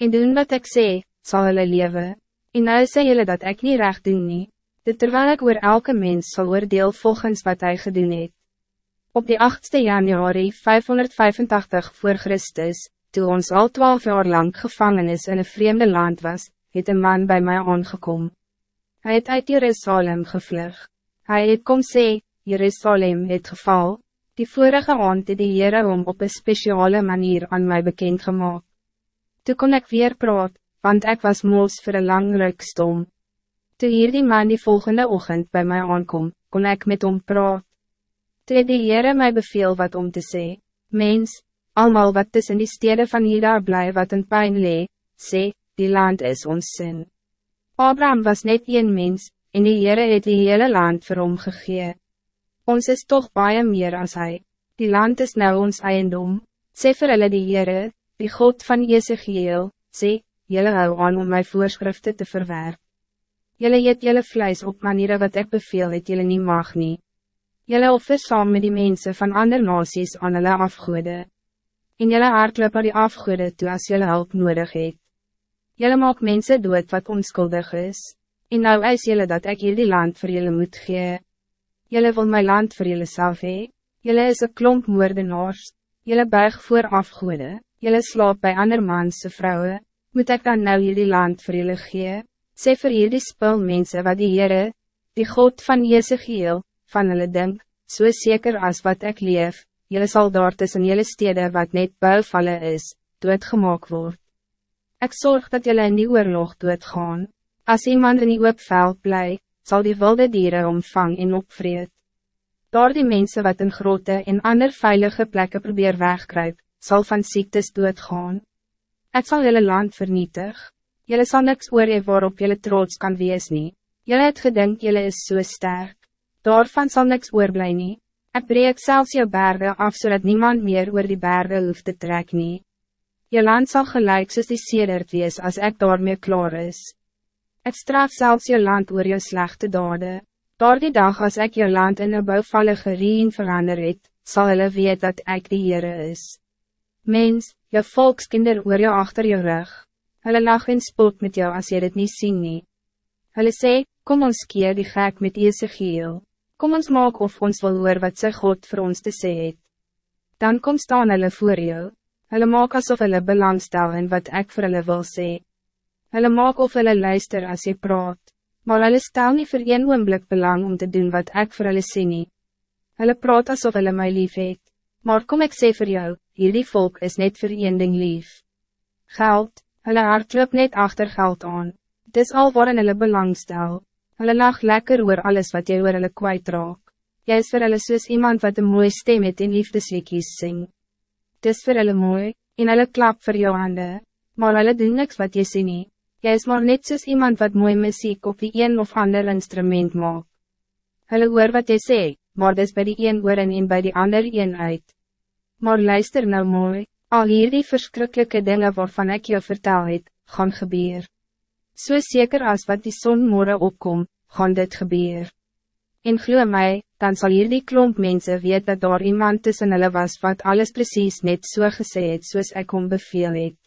En doen wat ik sê, zal hulle leven. En nou sê julle dat ik niet recht doen nie. Dit terwijl ik oor elke mens zal oordeel volgens wat hij gedoen het. Op die 8e januari 585 voor Christus, toen ons al twaalf jaar lang gevangenis in een vreemde land was, het een man bij mij aangekom. Hij het uit Jerusalem gevlug. Hij het kom sê, Jerusalem het geval, die vorige aand het die Heere om op een speciale manier aan mij bekend gemaakt. Toen kon ik weer praat, want ik was moos voor een lang ruk stom. Toen hier die man die volgende ochtend bij mij aankom, kon ik met hom praat. Toe het die Heere my beveel wat om te sê, Mens, almal wat tussen die steden van Juda bly wat in pijn lee, sê, die land is ons sin. Abraham was net een mens, en die Heere het die hele land vir hom gegee. Ons is toch baie meer als hij. Die land is nou ons eiendom, sê vir hulle die Heere, die God van Jezegiel, sê, jylle hou aan om my voorschriften te verwerpen. Jelle eet jelle vlees op manieren wat ik beveel het jelle niet mag nie. Jelle offer saam met die mensen van andere nasies aan hulle afgoede. En jelle hardloop aan die afgoede toe as jelle hulp nodig het. Jelle maak mensen dood wat onskuldig is. En nou eis jelle dat ik hier die land voor jelle moet gee. Jelle wil mijn land voor jelle zelf hee. Jelle is een klomp moordenaars. Jelle buig voor afgoede. Jelle slaap bij ander manse vrouwen. Moet ik dan nou die land voor jelle gee? sê vir hierdie spul mense wat die Heere, die God van Jezegiel, van hulle denk, so zeker als wat ik leef, jylle sal daar tussen jylle stede wat net bouwvallen is, doodgemaak word. Ik zorg dat jylle in die oorlog doodgaan. Als iemand in die oopveld bly, zal die wilde dieren omvang en opvreed. Daar die mensen wat in grote en ander veilige plekken probeer wegkruip, zal van ziektes doodgaan. Ik zal jullie land vernietigen. Jelle zal niks oor waarop jelle trots kan wees nie. Jelle het gedink jelle is zo so sterk. Daarvan zal niks oorblij nie. Ek breek selfs jou bergen af zodat niemand meer oor die bergen hoeft te trek nie. Je land zal gelijk soos die sedert wees als ik daarmee klaar is. Ik straf zelfs je land oor jou slechte dade. Door die dag als ik je land in een bouwvallige rien verander het, sal hulle weet dat ik die Heere is. Mens, je volkskinder oor jou achter je rug. Hulle lach en spot met jou als je dit niet zien nie. Hulle sê, kom ons keer die gek met Ezekiel. Kom ons maak of ons wil hoor wat sy God voor ons te sê het. Dan kom staan hulle voor jou. Hulle maak alsof hulle belangstel in wat ik voor hulle wil sê. Hulle maak of hulle luister als je praat. Maar hulle stel niet voor een belang om te doen wat ik voor hulle sê nie. Hulle praat alsof hulle my lief het. Maar kom ik sê voor jou, hierdie volk is net voor een ding lief. Geld, Hulle hart loop net achter geld aan. Dis al waarin hulle belangstel. Hulle lag lekker oor alles wat jy oor hulle kwijtraak. Jy is vir hulle soos iemand wat een mooi stem het en liefdesliedjies sing. Dis vir hulle mooi, en hulle klap vir jou hande. Maar hulle doen niks wat jy sê nie. Jy is maar net soos iemand wat mooi muziek op die een of ander instrument maak. Hulle hoor wat jy sê, maar dis by die een oor en, en by die ander een uit. Maar luister nou mooi, Al hierdie verschrikkelijke dingen waarvan ik je vertel het, gaan gebeur. So zeker als wat die zon morgen opkom, gaan dit gebeur. En glo my, dan zal hierdie klomp mensen weet dat daar iemand tussen hulle was wat alles precies net so gesê het soos ek om beveel het.